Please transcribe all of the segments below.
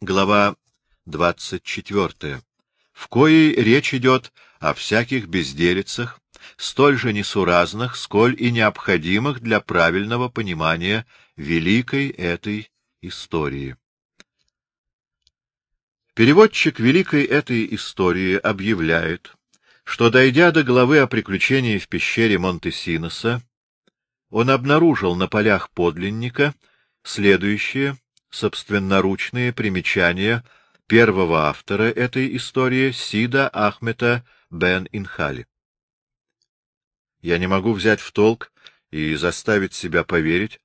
глава 24, в коей речь идет о всяких безделицах, столь же несуразных, сколь и необходимых для правильного понимания великой этой истории. Переводчик великой этой истории объявляет, что, дойдя до главы о приключении в пещере Монтесиноса, он обнаружил на полях подлинника следующие собственноручные примечания первого автора этой истории Сида Ахмета бен Инхали. Я не могу взять в толк и заставить себя поверить,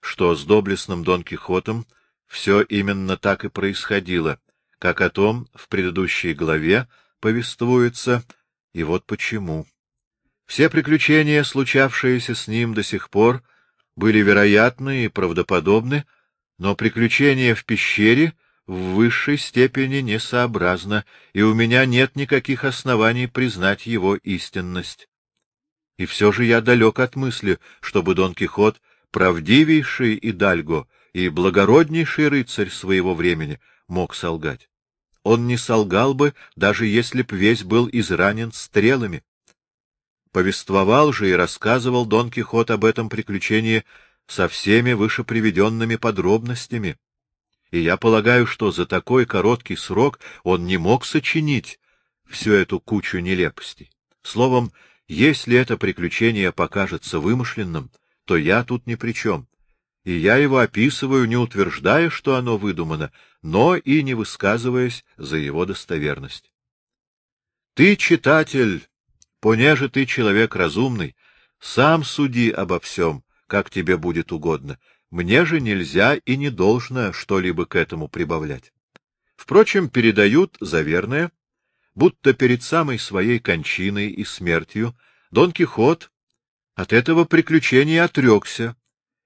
что с доблестным Дон Кихотом все именно так и происходило, как о том в предыдущей главе повествуется, и вот почему. Все приключения, случавшиеся с ним до сих пор, были вероятны и правдоподобны, но приключения в пещере в высшей степени несообразно, и у меня нет никаких оснований признать его истинность. И все же я далек от мысли, чтобы Дон Кихот, правдивейший Идальго и благороднейший рыцарь своего времени, мог солгать. Он не солгал бы, даже если б весь был изранен стрелами. Повествовал же и рассказывал Дон Кихот об этом приключении со всеми вышеприведенными подробностями. И я полагаю, что за такой короткий срок он не мог сочинить всю эту кучу нелепостей. Словом, если это приключение покажется вымышленным, то я тут ни при чем. И я его описываю, не утверждая, что оно выдумано, но и не высказываясь за его достоверность. Ты, читатель, Понеже ты человек разумный, сам суди обо всем, как тебе будет угодно. Мне же нельзя и не должно что-либо к этому прибавлять. Впрочем, передают за верное, будто перед самой своей кончиной и смертью Дон Кихот от этого приключения отрекся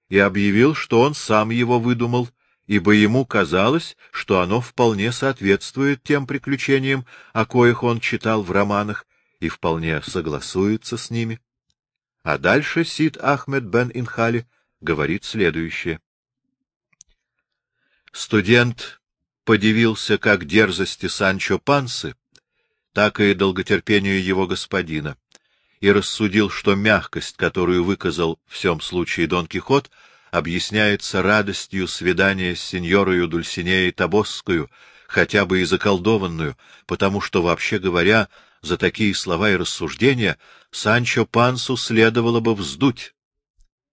и объявил, что он сам его выдумал, ибо ему казалось, что оно вполне соответствует тем приключениям, о коих он читал в романах, и вполне согласуется с ними. А дальше Сид Ахмед бен Инхали говорит следующее. Студент подивился как дерзости Санчо Пансы, так и долготерпению его господина, и рассудил, что мягкость, которую выказал в всем случае Дон Кихот, объясняется радостью свидания с сеньорою Дульсинеей Табосскую, хотя бы и заколдованную, потому что, вообще говоря, за такие слова и рассуждения Санчо Пансу следовало бы вздуть.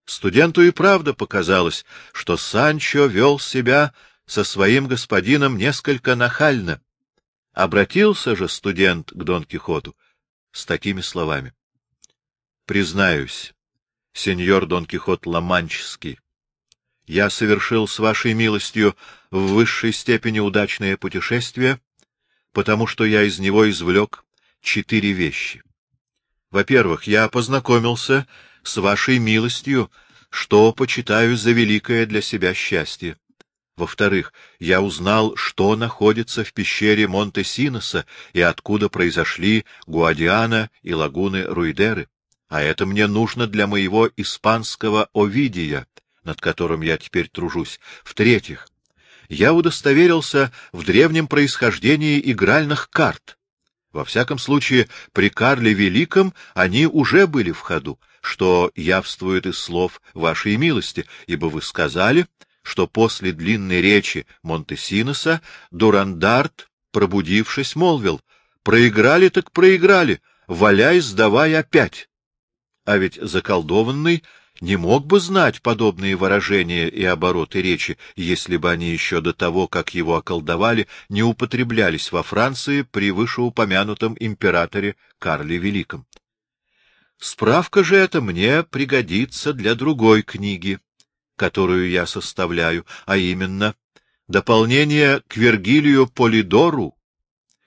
Студенту и правда показалось, что Санчо вел себя со своим господином несколько нахально. Обратился же студент к Дон Кихоту с такими словами. — Признаюсь, сеньор Дон Кихот Ламанческий, я совершил с вашей милостью в высшей степени удачное путешествие, потому что я из него извлек четыре вещи. Во-первых, я познакомился с вашей милостью, что почитаю за великое для себя счастье. Во-вторых, я узнал, что находится в пещере Монте-Синоса и откуда произошли Гуадиана и лагуны Руидеры. А это мне нужно для моего испанского Овидия, над которым я теперь тружусь. В-третьих, я удостоверился в древнем происхождении игральных карт, во всяком случае, при Карле Великом они уже были в ходу, что явствует из слов вашей милости, ибо вы сказали, что после длинной речи Монтесиноса Дурандарт, пробудившись, молвил, «Проиграли так проиграли, валяй, сдавай опять». А ведь заколдованный не мог бы знать подобные выражения и обороты речи, если бы они еще до того, как его околдовали, не употреблялись во Франции при вышеупомянутом императоре Карле Великом. Справка же эта мне пригодится для другой книги, которую я составляю, а именно дополнение к Вергилию Полидору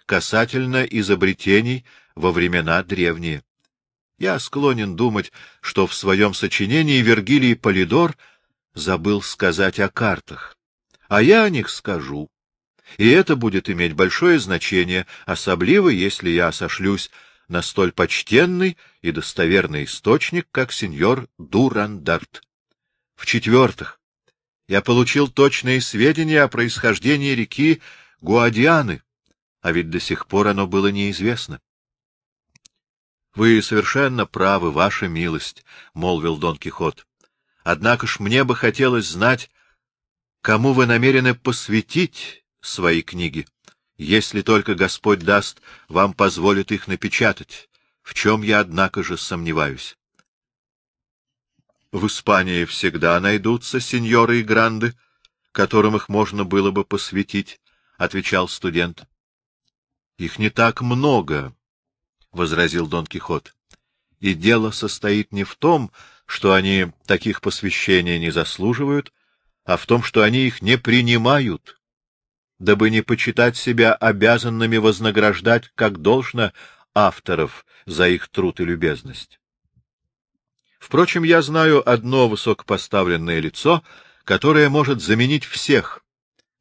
касательно изобретений во времена древние. Я склонен думать, что в своем сочинении Вергилий Полидор забыл сказать о картах, а я о них скажу. И это будет иметь большое значение, особливо если я сошлюсь на столь почтенный и достоверный источник, как сеньор Дурандарт. В-четвертых, Я получил точные сведения о происхождении реки Гуадианы, а ведь до сих пор оно было неизвестно. — Вы совершенно правы, ваша милость, — молвил Дон Кихот. — Однако ж мне бы хотелось знать, кому вы намерены посвятить свои книги, если только Господь даст, вам позволит их напечатать, в чем я, однако же, сомневаюсь. В Испании всегда найдутся сеньоры и гранды, которым их можно было бы посвятить, — отвечал студент. — Их не так много, — возразил Дон Кихот. — И дело состоит не в том, что они таких посвящений не заслуживают, а в том, что они их не принимают, дабы не почитать себя обязанными вознаграждать, как должно, авторов за их труд и любезность. Впрочем, я знаю одно высокопоставленное лицо, которое может заменить всех,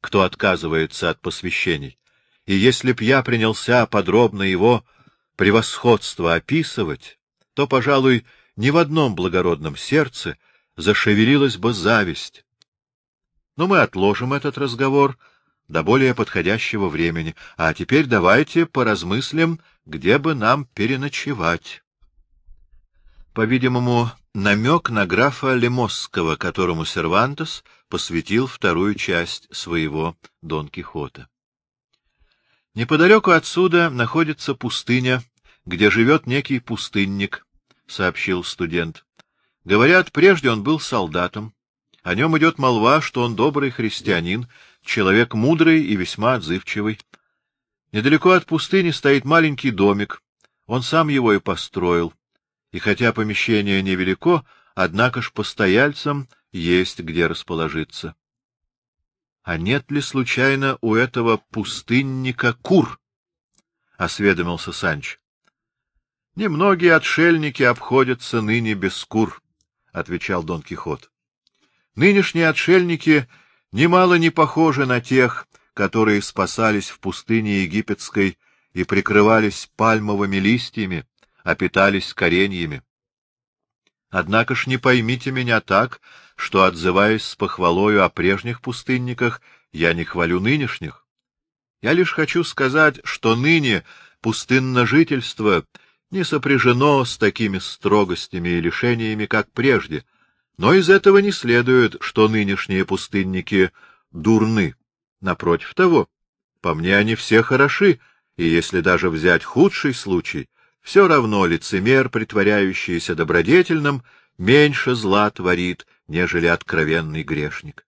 кто отказывается от посвящений. И если б я принялся подробно его превосходство описывать, то, пожалуй, ни в одном благородном сердце зашевелилась бы зависть. Но мы отложим этот разговор до более подходящего времени, а теперь давайте поразмыслим, где бы нам переночевать. По-видимому, намек на графа Лемосского, которому Сервантес посвятил вторую часть своего Дон Кихота. Неподалеку отсюда находится пустыня, где живет некий пустынник, — сообщил студент. Говорят, прежде он был солдатом. О нем идет молва, что он добрый христианин, человек мудрый и весьма отзывчивый. Недалеко от пустыни стоит маленький домик. Он сам его и построил и хотя помещение невелико, однако ж постояльцам есть где расположиться. — А нет ли случайно у этого пустынника кур? — осведомился Санч. — Немногие отшельники обходятся ныне без кур, — отвечал Дон Кихот. — Нынешние отшельники немало не похожи на тех, которые спасались в пустыне египетской и прикрывались пальмовыми листьями, а питались кореньями. Однако ж не поймите меня так, что, отзываясь с похвалою о прежних пустынниках, я не хвалю нынешних. Я лишь хочу сказать, что ныне пустынножительство не сопряжено с такими строгостями и лишениями, как прежде, но из этого не следует, что нынешние пустынники дурны. Напротив того, по мне они все хороши, и если даже взять худший случай, все равно лицемер, притворяющийся добродетельным, меньше зла творит, нежели откровенный грешник.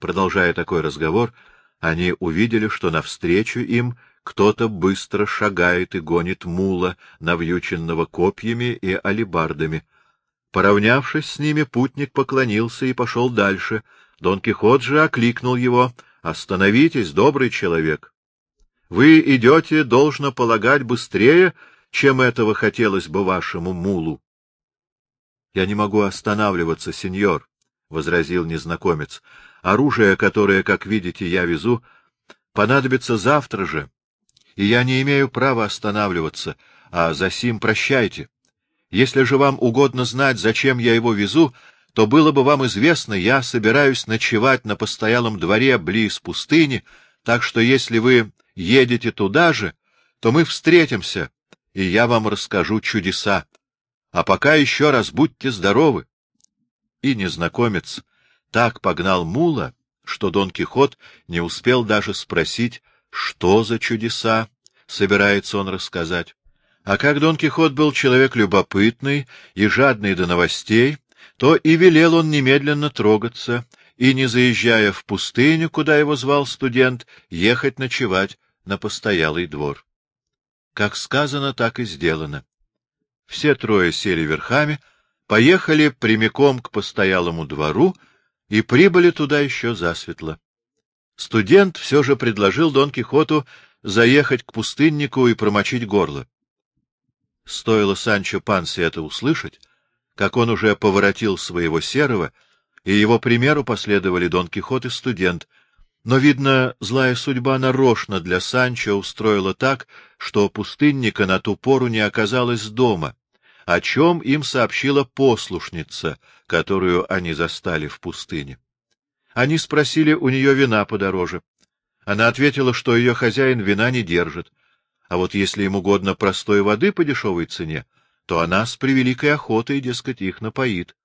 Продолжая такой разговор, они увидели, что навстречу им кто-то быстро шагает и гонит мула, навьюченного копьями и алибардами. Поравнявшись с ними, путник поклонился и пошел дальше. Дон Кихот же окликнул его. — Остановитесь, добрый человек. Вы идете, должно полагать, быстрее, чем этого хотелось бы вашему мулу. — Я не могу останавливаться, сеньор, — возразил незнакомец. — Оружие, которое, как видите, я везу, понадобится завтра же, и я не имею права останавливаться, а за сим прощайте. Если же вам угодно знать, зачем я его везу, то было бы вам известно, я собираюсь ночевать на постоялом дворе близ пустыни, так что если вы едете туда же, то мы встретимся, и я вам расскажу чудеса. А пока еще раз будьте здоровы. И незнакомец так погнал мула, что Дон Кихот не успел даже спросить, что за чудеса собирается он рассказать. А как Дон Кихот был человек любопытный и жадный до новостей, то и велел он немедленно трогаться и, не заезжая в пустыню, куда его звал студент, ехать ночевать на постоялый двор. Как сказано, так и сделано. Все трое сели верхами, поехали прямиком к постоялому двору и прибыли туда еще засветло. Студент все же предложил Дон Кихоту заехать к пустыннику и промочить горло. Стоило Санчо Пансе это услышать, как он уже поворотил своего серого, и его примеру последовали Дон Кихот и студент — но, видно, злая судьба нарочно для Санчо устроила так, что пустынника на ту пору не оказалось дома, о чем им сообщила послушница, которую они застали в пустыне. Они спросили у нее вина подороже. Она ответила, что ее хозяин вина не держит, а вот если им угодно простой воды по дешевой цене, то она с превеликой охотой, дескать, их напоит.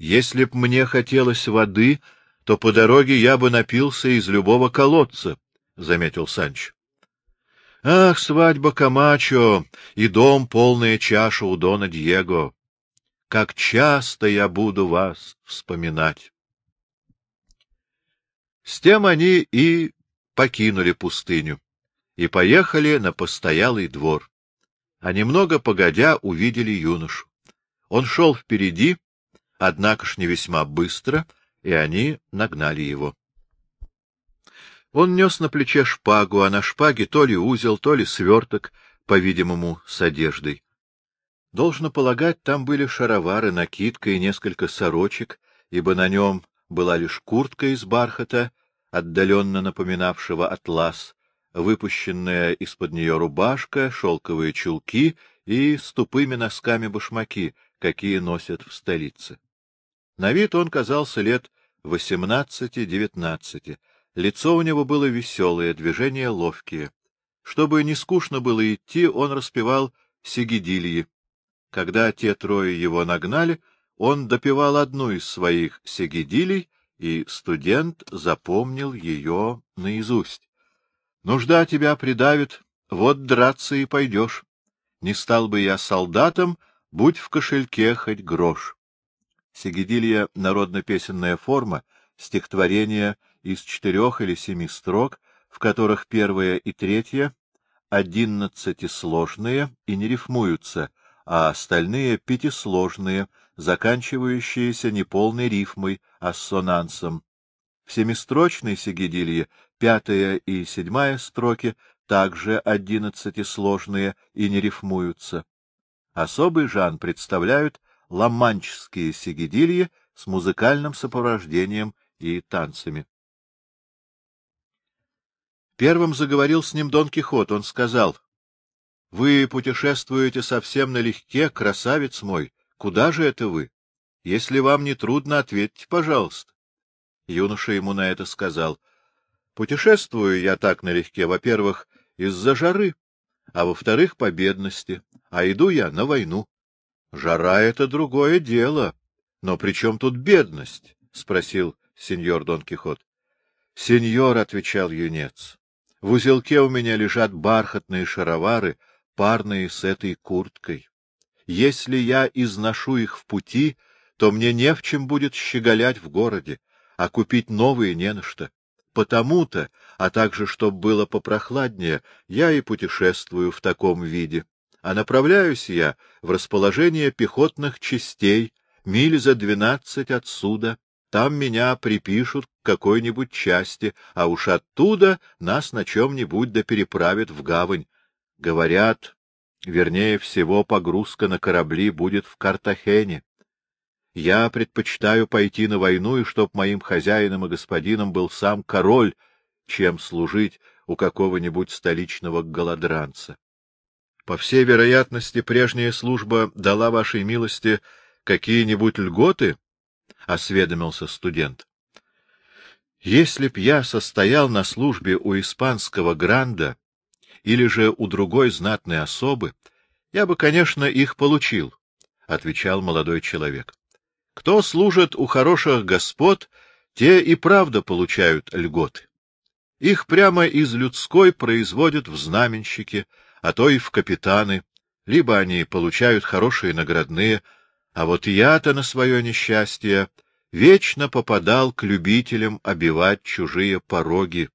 Если б мне хотелось воды, то по дороге я бы напился из любого колодца, — заметил Санч. Ах, свадьба Камачо и дом, полная чаша у Дона Диего! Как часто я буду вас вспоминать! С тем они и покинули пустыню и поехали на постоялый двор. А немного погодя увидели юношу. Он шел впереди, однако ж не весьма быстро, и они нагнали его. Он нес на плече шпагу, а на шпаге то ли узел, то ли сверток, по-видимому, с одеждой. Должно полагать, там были шаровары, накидка и несколько сорочек, ибо на нем была лишь куртка из бархата, отдаленно напоминавшего атлас, выпущенная из-под нее рубашка, шелковые чулки и с тупыми носками башмаки, какие носят в столице. На вид он казался лет восемнадцати-девятнадцати. Лицо у него было веселое, движения ловкие. Чтобы не скучно было идти, он распевал сигидильи. Когда те трое его нагнали, он допевал одну из своих сигидилей, и студент запомнил ее наизусть. Нужда тебя придавит, вот драться и пойдешь. Не стал бы я солдатом, будь в кошельке хоть грош. Сигидилья — народно-песенная форма, стихотворение из четырех или семи строк, в которых первая и третья одиннадцатисложные и не рифмуются, а остальные пятисложные, заканчивающиеся не полной рифмой, ассонансом. В семистрочной сигидилье пятая и седьмая строки также одиннадцатисложные и не рифмуются. Особый жанр представляют ламанческие сигидильи с музыкальным сопровождением и танцами. Первым заговорил с ним Дон Кихот. Он сказал, — Вы путешествуете совсем налегке, красавец мой. Куда же это вы? Если вам не трудно, ответьте, пожалуйста. Юноша ему на это сказал, — Путешествую я так налегке, во-первых, из-за жары, а во-вторых, по бедности, а иду я на войну. Жара — это другое дело. Но при чем тут бедность? — спросил сеньор Дон Кихот. — Сеньор, — отвечал юнец, — в узелке у меня лежат бархатные шаровары, парные с этой курткой. Если я изношу их в пути, то мне не в чем будет щеголять в городе, а купить новые не на что. Потому-то, а также, чтобы было попрохладнее, я и путешествую в таком виде. А направляюсь я в расположение пехотных частей, миль за двенадцать отсюда. Там меня припишут к какой-нибудь части, а уж оттуда нас на чем-нибудь да переправят в гавань. Говорят, вернее всего, погрузка на корабли будет в Картахене. Я предпочитаю пойти на войну, и чтоб моим хозяином и господином был сам король, чем служить у какого-нибудь столичного голодранца. По всей вероятности, прежняя служба дала вашей милости какие-нибудь льготы? — осведомился студент. — Если б я состоял на службе у испанского гранда или же у другой знатной особы, я бы, конечно, их получил, — отвечал молодой человек. Кто служит у хороших господ, те и правда получают льготы. Их прямо из людской производят в знаменщики, а то и в капитаны, либо они получают хорошие наградные, а вот я-то на свое несчастье вечно попадал к любителям обивать чужие пороги,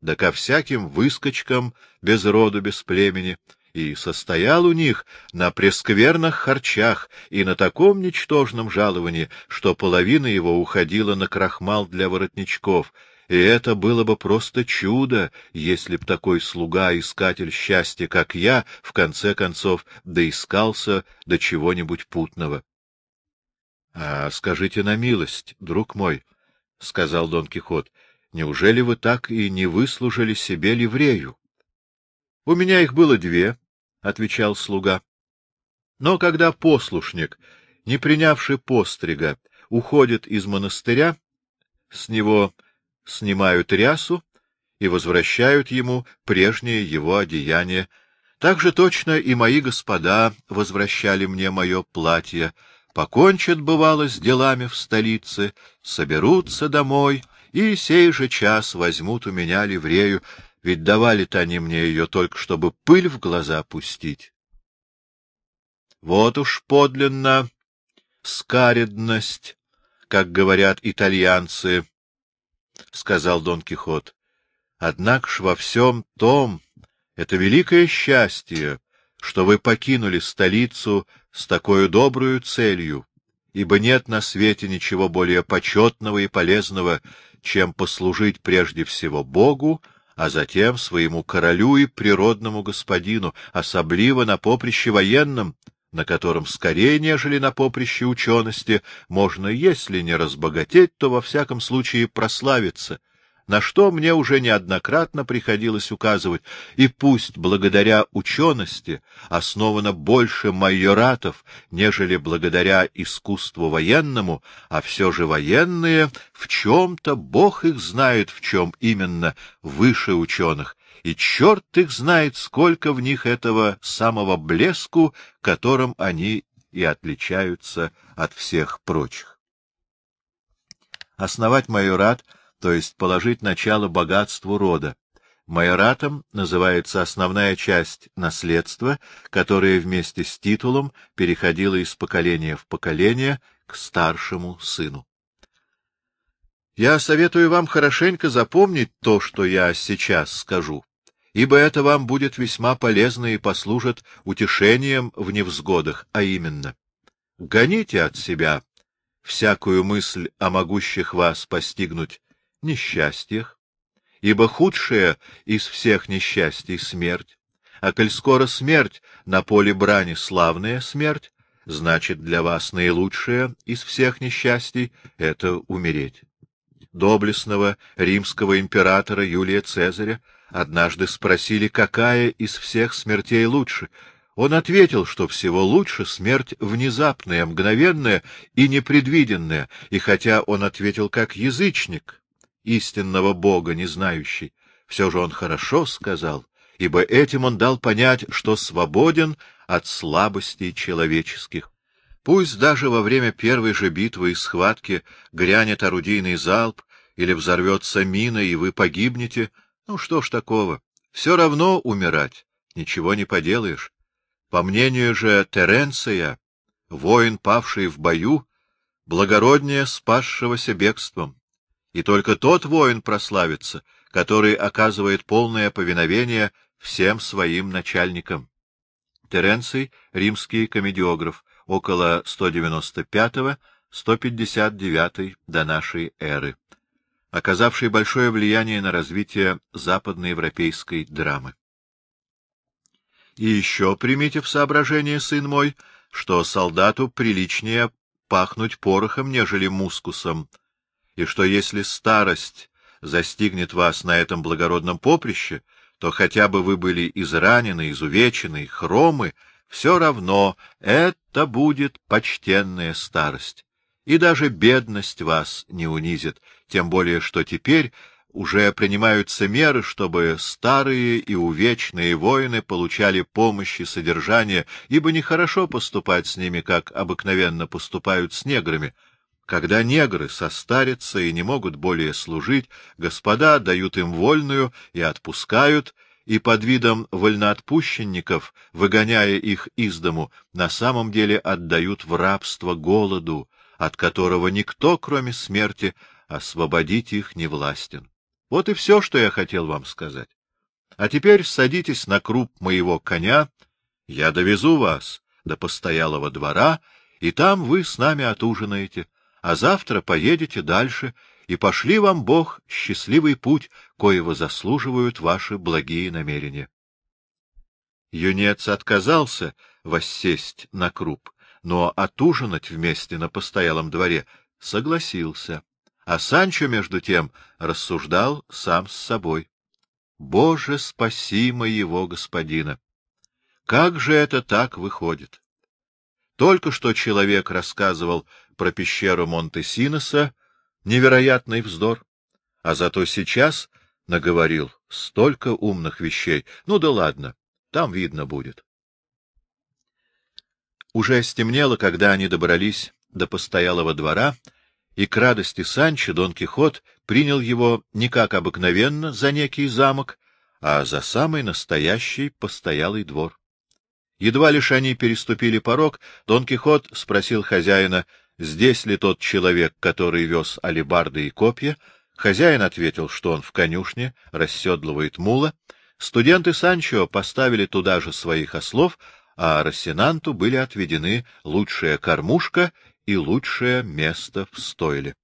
да ко всяким выскочкам без роду, без племени, и состоял у них на прескверных харчах и на таком ничтожном жаловании, что половина его уходила на крахмал для воротничков, и это было бы просто чудо, если б такой слуга, искатель счастья, как я, в конце концов, доискался до чего-нибудь путного. — А скажите на милость, друг мой, — сказал Дон Кихот, — неужели вы так и не выслужили себе ливрею? — У меня их было две, отвечал слуга. Но когда послушник, не принявший пострига, уходит из монастыря, с него снимают рясу и возвращают ему прежнее его одеяние. Так же точно и мои господа возвращали мне мое платье, покончат, бывало, с делами в столице, соберутся домой и сей же час возьмут у меня ливрею, ведь давали-то они мне ее только, чтобы пыль в глаза пустить. Вот уж подлинно скаредность, как говорят итальянцы, — сказал Дон Кихот. — Однако ж во всем том это великое счастье, что вы покинули столицу с такой добрую целью, ибо нет на свете ничего более почетного и полезного, чем послужить прежде всего Богу, а затем своему королю и природному господину, особливо на поприще военном, на котором скорее, нежели на поприще учености, можно, если не разбогатеть, то во всяком случае прославиться, на что мне уже неоднократно приходилось указывать, и пусть благодаря учености основано больше майоратов, нежели благодаря искусству военному, а все же военные в чем-то, Бог их знает в чем именно, выше ученых, и черт их знает, сколько в них этого самого блеску, которым они и отличаются от всех прочих. Основать майорат, то есть положить начало богатству рода. Майоратом называется основная часть наследства, которая вместе с титулом переходила из поколения в поколение к старшему сыну. Я советую вам хорошенько запомнить то, что я сейчас скажу ибо это вам будет весьма полезно и послужит утешением в невзгодах, а именно, гоните от себя всякую мысль о могущих вас постигнуть несчастьях, ибо худшее из всех несчастий — смерть, а коль скоро смерть на поле брани славная смерть, значит для вас наилучшее из всех несчастий — это умереть. Доблестного римского императора Юлия Цезаря Однажды спросили, какая из всех смертей лучше. Он ответил, что всего лучше смерть внезапная, мгновенная и непредвиденная, и хотя он ответил как язычник, истинного Бога не знающий, все же он хорошо сказал, ибо этим он дал понять, что свободен от слабостей человеческих. Пусть даже во время первой же битвы и схватки грянет орудийный залп или взорвется мина, и вы погибнете — ну что ж такого? Все равно умирать. Ничего не поделаешь. По мнению же Теренция, воин, павший в бою, благороднее спасшегося бегством. И только тот воин прославится, который оказывает полное повиновение всем своим начальникам. Теренций, римский комедиограф, около 195-159 до нашей эры оказавший большое влияние на развитие западноевропейской драмы. И еще примите в соображение, сын мой, что солдату приличнее пахнуть порохом, нежели мускусом, и что если старость застигнет вас на этом благородном поприще, то хотя бы вы были изранены, изувечены, хромы, все равно это будет почтенная старость и даже бедность вас не унизит, тем более что теперь уже принимаются меры, чтобы старые и увечные воины получали помощь и содержание, ибо нехорошо поступать с ними, как обыкновенно поступают с неграми. Когда негры состарятся и не могут более служить, господа дают им вольную и отпускают, и под видом вольноотпущенников, выгоняя их из дому, на самом деле отдают в рабство голоду, от которого никто, кроме смерти, освободить их не властен. Вот и все, что я хотел вам сказать. А теперь садитесь на круп моего коня, я довезу вас до постоялого двора, и там вы с нами отужинаете, а завтра поедете дальше, и пошли вам Бог счастливый путь, коего заслуживают ваши благие намерения. Юнец отказался воссесть на круп, но отужинать вместе на постоялом дворе согласился. А Санчо, между тем, рассуждал сам с собой. Боже, спаси моего господина! Как же это так выходит? Только что человек рассказывал про пещеру Монте-Синоса, невероятный вздор. А зато сейчас наговорил столько умных вещей. Ну да ладно, там видно будет. Уже стемнело, когда они добрались до постоялого двора, и к радости Санчо Дон Кихот принял его не как обыкновенно за некий замок, а за самый настоящий постоялый двор. Едва лишь они переступили порог, Дон Кихот спросил хозяина, здесь ли тот человек, который вез алебарды и копья. Хозяин ответил, что он в конюшне, расседлывает мула. Студенты Санчо поставили туда же своих ослов, а Рассенанту были отведены лучшая кормушка и лучшее место в стойле.